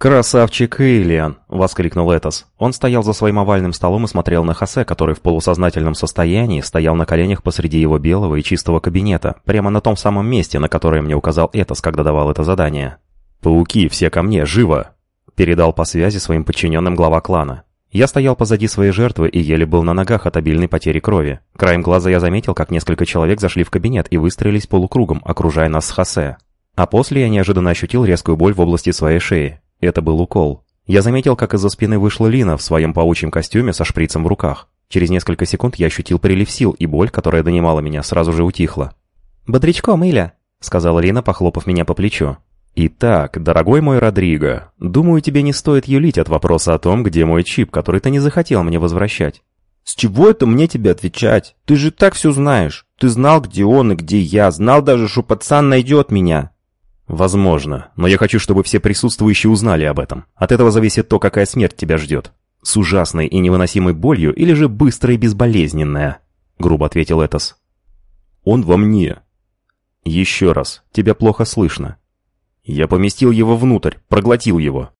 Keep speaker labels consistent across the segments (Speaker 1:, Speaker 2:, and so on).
Speaker 1: «Красавчик Эйлиан!» — воскликнул Этос. Он стоял за своим овальным столом и смотрел на Хосе, который в полусознательном состоянии стоял на коленях посреди его белого и чистого кабинета, прямо на том самом месте, на которое мне указал Этос, когда давал это задание. «Пауки, все ко мне, живо!» — передал по связи своим подчиненным глава клана. Я стоял позади своей жертвы и еле был на ногах от обильной потери крови. Краем глаза я заметил, как несколько человек зашли в кабинет и выстроились полукругом, окружая нас с Хосе. А после я неожиданно ощутил резкую боль в области своей шеи. Это был укол. Я заметил, как из-за спины вышла Лина в своем паучьем костюме со шприцем в руках. Через несколько секунд я ощутил прилив сил, и боль, которая донимала меня, сразу же утихла.
Speaker 2: «Бодрячком, Иля!» — сказала Лина, похлопав меня по плечу.
Speaker 1: «Итак, дорогой мой Родриго, думаю, тебе не стоит юлить от вопроса о том, где мой чип, который ты не захотел мне возвращать».
Speaker 3: «С чего это мне тебе отвечать? Ты же так все знаешь. Ты знал, где он и где я, знал даже, что пацан найдет меня».
Speaker 1: «Возможно, но я хочу, чтобы все присутствующие узнали об этом. От этого зависит то, какая смерть тебя ждет. С ужасной и невыносимой болью или же быстрая и безболезненная?» — грубо ответил Этос. «Он во мне». «Еще раз, тебя плохо слышно». «Я поместил его внутрь, проглотил его».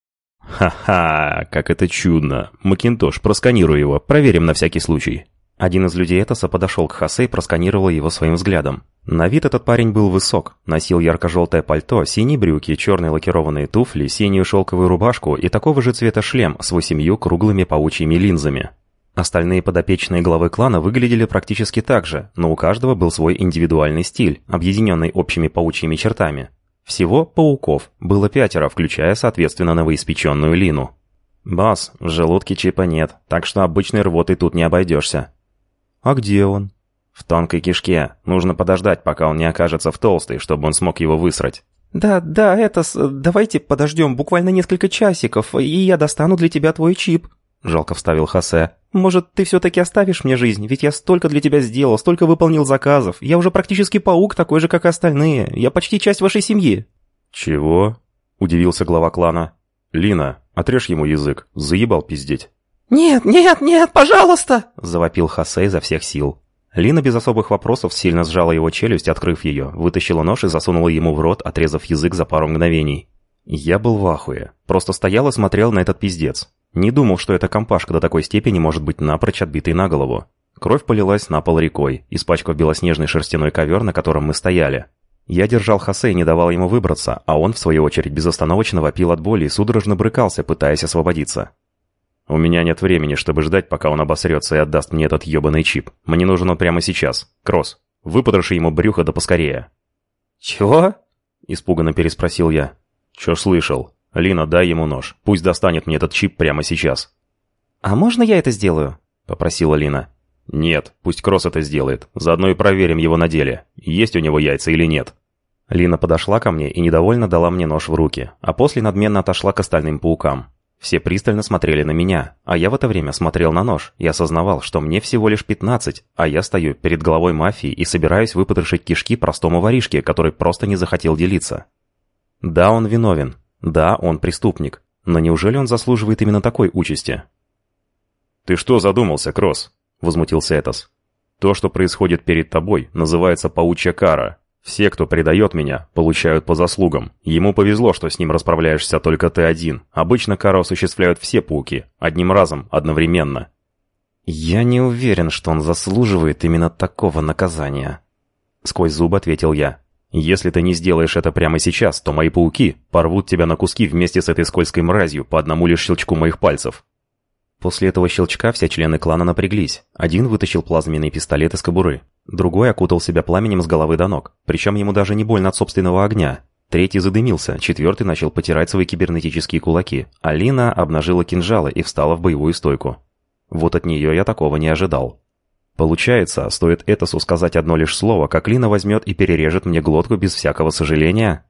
Speaker 1: «Ха-ха, как это чудно! Макинтош, просканируй его, проверим на всякий случай». Один из людей Этоса подошел к Хосе и просканировал его своим взглядом. На вид этот парень был высок, носил ярко-желтое пальто, синие брюки, черные лакированные туфли, синюю шелковую рубашку и такого же цвета шлем с восемью круглыми паучьими линзами. Остальные подопечные главы клана выглядели практически так же, но у каждого был свой индивидуальный стиль, объединенный общими паучьими чертами. Всего пауков было пятеро, включая, соответственно, новоиспеченную Лину. «Бас, в желудке чипа нет, так что обычной рвотой тут не обойдешься»,
Speaker 2: «А где он?»
Speaker 1: «В тонкой кишке. Нужно подождать, пока он не окажется в толстой, чтобы он смог его высрать».
Speaker 2: «Да, да, это... Давайте подождем буквально несколько часиков, и я достану для тебя твой чип», — жалко вставил Хосе. «Может, ты все-таки оставишь мне жизнь? Ведь я столько для тебя сделал, столько выполнил заказов. Я уже практически паук, такой же, как и остальные. Я почти часть вашей семьи».
Speaker 1: «Чего?» — удивился глава клана. «Лина, отрежь ему язык. Заебал пиздеть».
Speaker 2: «Нет, нет, нет, пожалуйста!» — завопил Хосе изо всех сил. Лина без особых вопросов сильно сжала его челюсть, открыв ее, вытащила нож и засунула ему в рот, отрезав язык за пару мгновений. Я был в ахуе. Просто стоял и смотрел на этот пиздец. Не думал, что эта компашка до такой степени может быть напрочь отбитой на голову. Кровь полилась на пол рекой, испачкав белоснежный шерстяной ковер, на котором мы стояли. Я держал Хосе и не давал ему выбраться, а он, в свою очередь, безостановочно вопил от боли и судорожно брыкался, пытаясь освободиться. У меня нет времени, чтобы ждать, пока он обосрется и отдаст мне этот ебаный чип. Мне нужен он прямо сейчас. Кросс, выпотроши ему брюхо да поскорее». «Чего?»
Speaker 1: — испуганно переспросил я. «Чё слышал? Лина, дай ему нож. Пусть достанет мне этот чип прямо сейчас».
Speaker 2: «А можно я это сделаю?» — попросила Лина.
Speaker 1: «Нет, пусть Кросс это сделает. Заодно и проверим его на деле. Есть у него яйца или нет». Лина подошла ко мне и недовольно дала мне нож в руки, а после надменно отошла к остальным паукам. Все пристально смотрели на меня, а я в это время смотрел на нож и осознавал, что мне всего лишь 15, а я стою перед головой мафии и собираюсь выпотрошить кишки простому воришке, который просто не захотел делиться. Да, он виновен. Да, он преступник. Но неужели он заслуживает именно такой участи? «Ты что задумался, Кросс?» — возмутился Этос. «То, что происходит перед тобой, называется паучья кара. Все, кто предает меня, получают по заслугам. Ему повезло, что с ним расправляешься только ты один. Обычно кару осуществляют все пауки, одним разом, одновременно. Я не уверен, что он заслуживает именно такого наказания. Сквозь зубы ответил я. Если ты не сделаешь это прямо сейчас, то мои пауки порвут тебя на куски вместе с этой скользкой мразью по одному лишь щелчку моих пальцев. После этого щелчка все члены клана напряглись. Один вытащил плазменный пистолет из кобуры. Другой окутал себя пламенем с головы до ног. Причем ему даже не больно от собственного огня. Третий задымился, четвертый начал потирать свои кибернетические кулаки. Алина обнажила кинжалы и встала в боевую стойку. Вот от нее я такого не ожидал. Получается, стоит Этосу сказать одно лишь слово, как Лина возьмет и перережет мне глотку без всякого сожаления?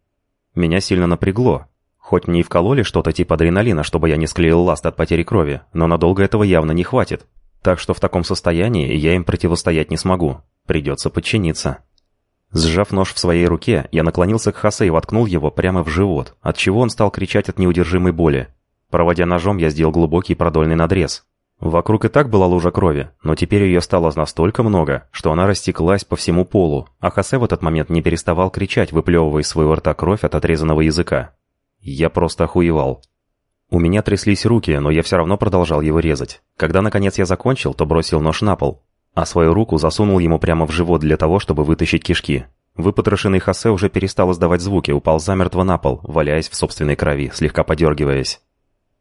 Speaker 1: Меня сильно напрягло, Хоть мне и вкололи что-то типа адреналина, чтобы я не склеил ласт от потери крови, но надолго этого явно не хватит. Так что в таком состоянии я им противостоять не смогу. Придется подчиниться. Сжав нож в своей руке, я наклонился к Хосе и воткнул его прямо в живот, от чего он стал кричать от неудержимой боли. Проводя ножом, я сделал глубокий продольный надрез. Вокруг и так была лужа крови, но теперь ее стало настолько много, что она растеклась по всему полу, а Хосе в этот момент не переставал кричать, выплевывая из своего рта кровь от отрезанного языка. Я просто охуевал. У меня тряслись руки, но я все равно продолжал его резать. Когда, наконец, я закончил, то бросил нож на пол, а свою руку засунул ему прямо в живот для того, чтобы вытащить кишки. Выпотрошенный Хосе уже перестал издавать звуки, упал замертво на пол, валяясь в собственной крови, слегка подергиваясь.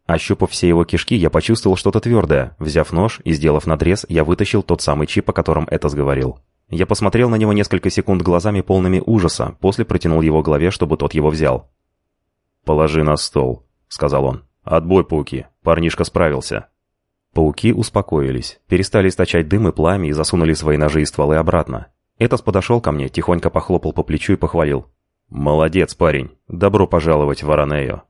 Speaker 1: Ощупав все его кишки, я почувствовал что-то твердое. Взяв нож и сделав надрез, я вытащил тот самый чип, о котором это сговорил. Я посмотрел на него несколько секунд глазами полными ужаса, после протянул его голове, чтобы тот его взял. «Положи на стол», — сказал он. «Отбой, пауки. Парнишка справился». Пауки успокоились, перестали источать дым и пламя и засунули свои ножи и стволы обратно. Этос подошел ко мне, тихонько похлопал по плечу и похвалил. «Молодец, парень. Добро пожаловать в Аранею».